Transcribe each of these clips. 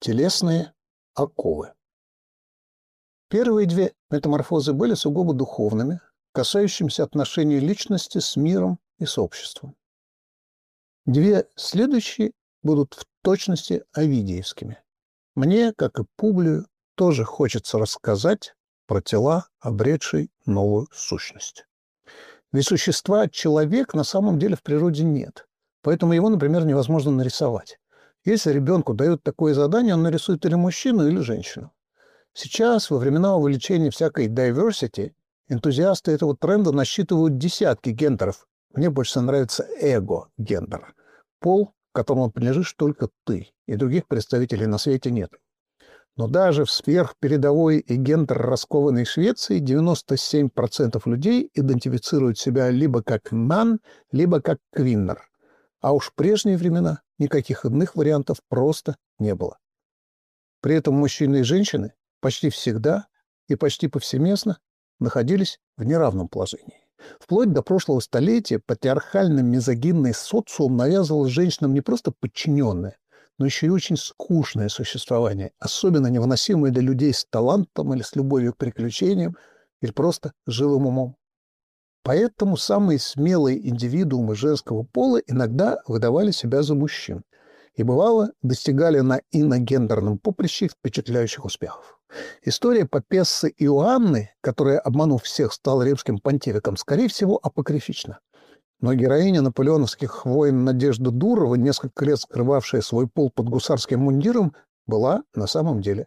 Телесные оковы. Первые две метаморфозы были сугубо духовными, касающимися отношений личности с миром и с обществом. Две следующие будут в точности овидиевскими. Мне, как и Публию, тоже хочется рассказать про тела, обретшие новую сущность. Ведь существа человек на самом деле в природе нет. Поэтому его, например, невозможно нарисовать. Если ребенку дают такое задание, он нарисует или мужчину, или женщину. Сейчас, во времена увеличения всякой diversity, энтузиасты этого тренда насчитывают десятки гендеров. Мне больше нравится эго-гендер. Пол, которому принадлежишь только ты, и других представителей на свете нет. Но даже в сверхпередовой и гендер раскованной Швеции 97% людей идентифицируют себя либо как «ман», либо как «квиннер». А уж в прежние времена никаких иных вариантов просто не было. При этом мужчины и женщины почти всегда и почти повсеместно находились в неравном положении. Вплоть до прошлого столетия патриархальный мизогинный социум навязывал женщинам не просто подчиненное, но еще и очень скучное существование, особенно невыносимое для людей с талантом или с любовью к приключениям, или просто живым умом. Поэтому самые смелые индивидуумы женского пола иногда выдавали себя за мужчин и, бывало, достигали на иногендерном поприще впечатляющих успехов. История Папессы Иоанны, которая, обманув всех, стала римским понтификом, скорее всего, апокрифична. Но героиня наполеоновских войн Надежда Дурова, несколько лет скрывавшая свой пол под гусарским мундиром, была на самом деле.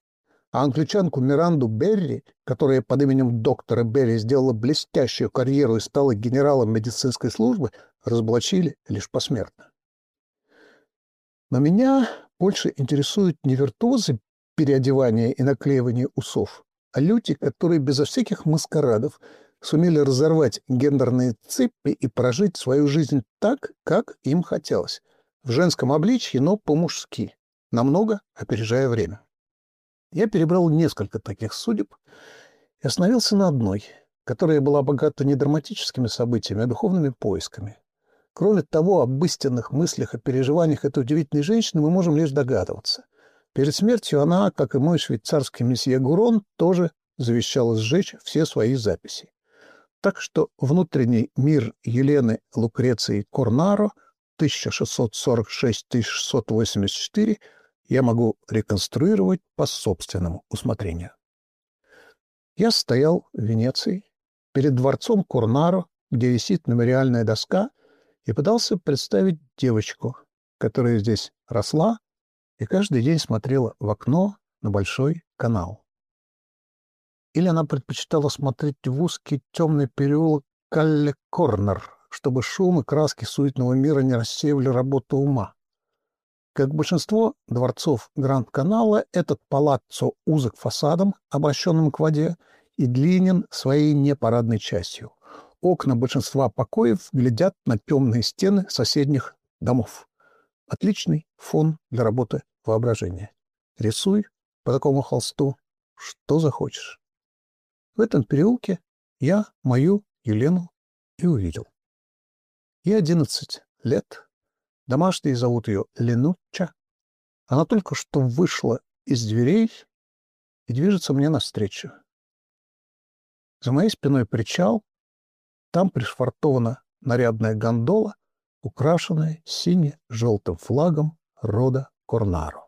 А англичанку Миранду Берри, которая под именем доктора Берри сделала блестящую карьеру и стала генералом медицинской службы, разоблачили лишь посмертно. Но меня больше интересуют не виртуозы переодевания и наклеивания усов, а люди, которые безо всяких маскарадов сумели разорвать гендерные цепи и прожить свою жизнь так, как им хотелось. В женском обличье, но по-мужски, намного опережая время. Я перебрал несколько таких судеб и остановился на одной, которая была богата не драматическими событиями, а духовными поисками. Кроме того, об истинных мыслях и переживаниях этой удивительной женщины мы можем лишь догадываться. Перед смертью она, как и мой швейцарский месье Гурон, тоже завещала сжечь все свои записи. Так что внутренний мир Елены Лукреции Корнаро 1646-1684 я могу реконструировать по собственному усмотрению. Я стоял в Венеции, перед дворцом Корнаро, где висит мемориальная доска, и пытался представить девочку, которая здесь росла и каждый день смотрела в окно на большой канал. Или она предпочитала смотреть в узкий темный переулок Калле-Корнер, чтобы шум и краски суетного мира не рассеивали работу ума. Как большинство дворцов Гранд-канала, этот палаццо узок фасадом, обращенным к воде, и длинен своей непарадной частью. Окна большинства покоев глядят на темные стены соседних домов. Отличный фон для работы воображения. Рисуй по такому холсту что захочешь. В этом переулке я мою Елену и увидел. Ей одиннадцать лет. Домашние зовут ее Ленуча. Она только что вышла из дверей и движется мне навстречу. За моей спиной причал. Там пришвартована нарядная гондола, украшенная сине-желтым флагом рода Корнаро.